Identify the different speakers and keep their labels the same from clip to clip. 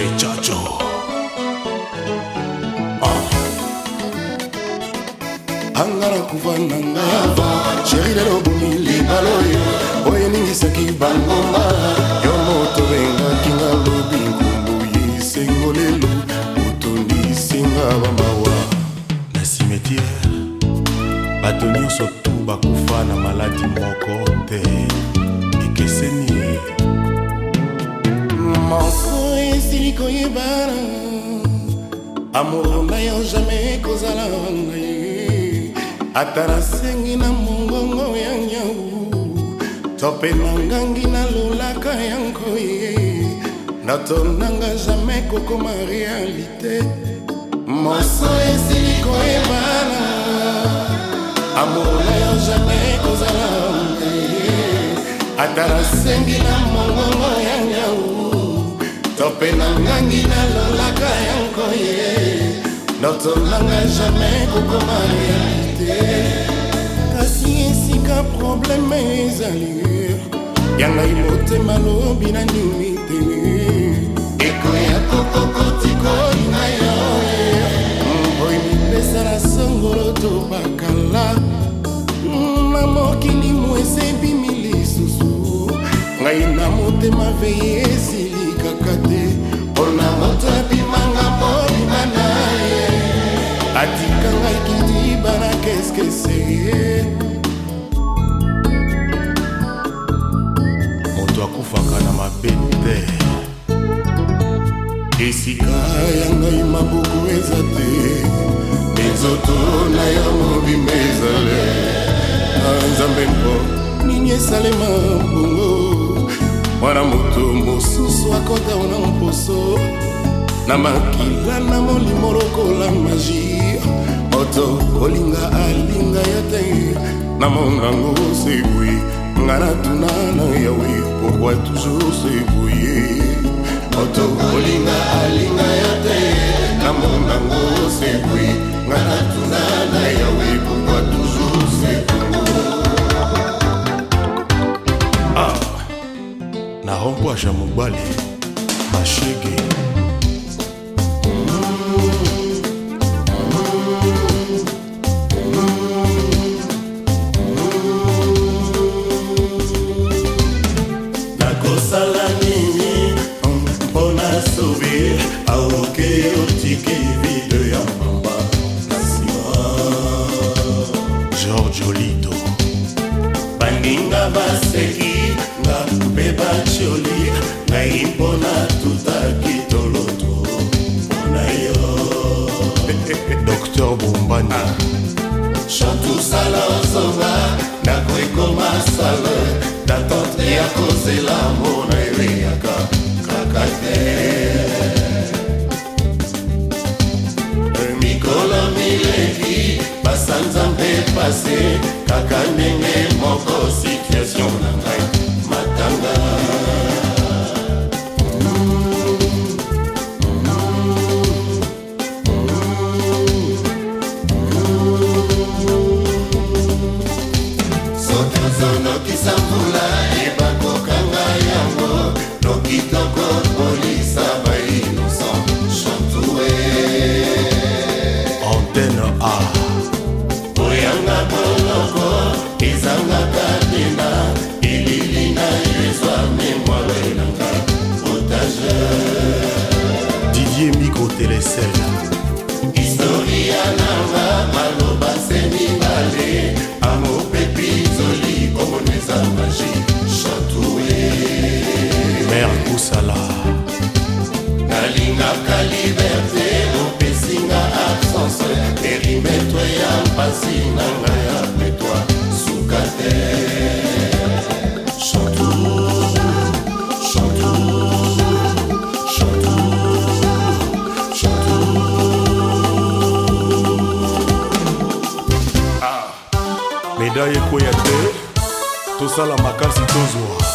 Speaker 1: c'est Jojo. Oh. angara kuva na nga sheri lelo bomi libala oyo oyo eningisaki bangomba yo moto bengaki nga lobi nkumbu yesengo lelo otondisinga bamawa na simetiere bato nyonso tu bakufa na maladi moko te ekeseni manso esili koyebana amour na yo jamai ekozala na ye ata nasengi na mongongo ya nyau to mpe na ngangi nalulaka yango ye natonanga jamai kokoma realité manso esili koyebana amour na yo jamai ekozala na ye ata nasengi na mongongo tope na ngangi nalalaka yango ye notolanga jamai kokoma realite kasi esika probleme ezali yangai motema lobi na nini te ekoya kokokotikolina yo e. mboi mipesa na songolo to bakala na mokili mo esebimi lisusu ngai na motema veye esili moto akufaka na mabe te esika ya ngai mabuku eza te minzoto na yo mobimba ezale nzambe mpo nini esalema bongo mwana moto mosusu akotaona mposo na makila na molimo lokola magie moto kolinga alinga ya te na monango sebwi nga natuna na yawe pourkui toujours seboye moto kolinga alinga ya te na mondango sebwi nga natuna na yawe pourkui toujours sekongo ah na rompoaja mobali mashege mpasi na ngai ya petwa suka te chantou ah, médaille ekoya te tosala makasi tozwa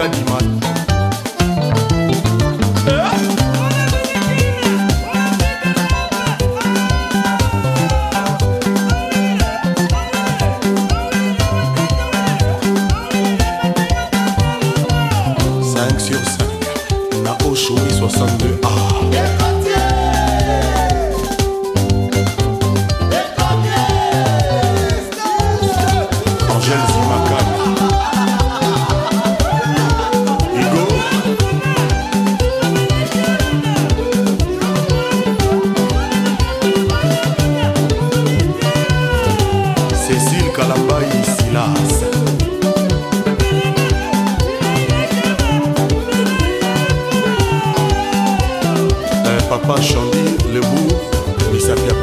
Speaker 1: animal papa chandi lebu misapi ya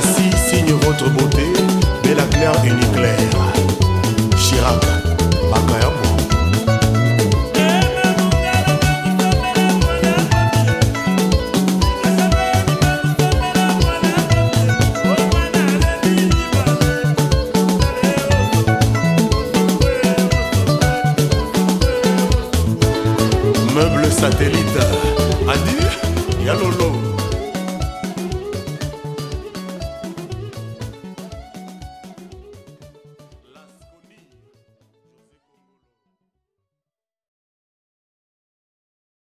Speaker 1: signe votre beauté, Bella Claire nucléaire Chirac, Makayam. y a los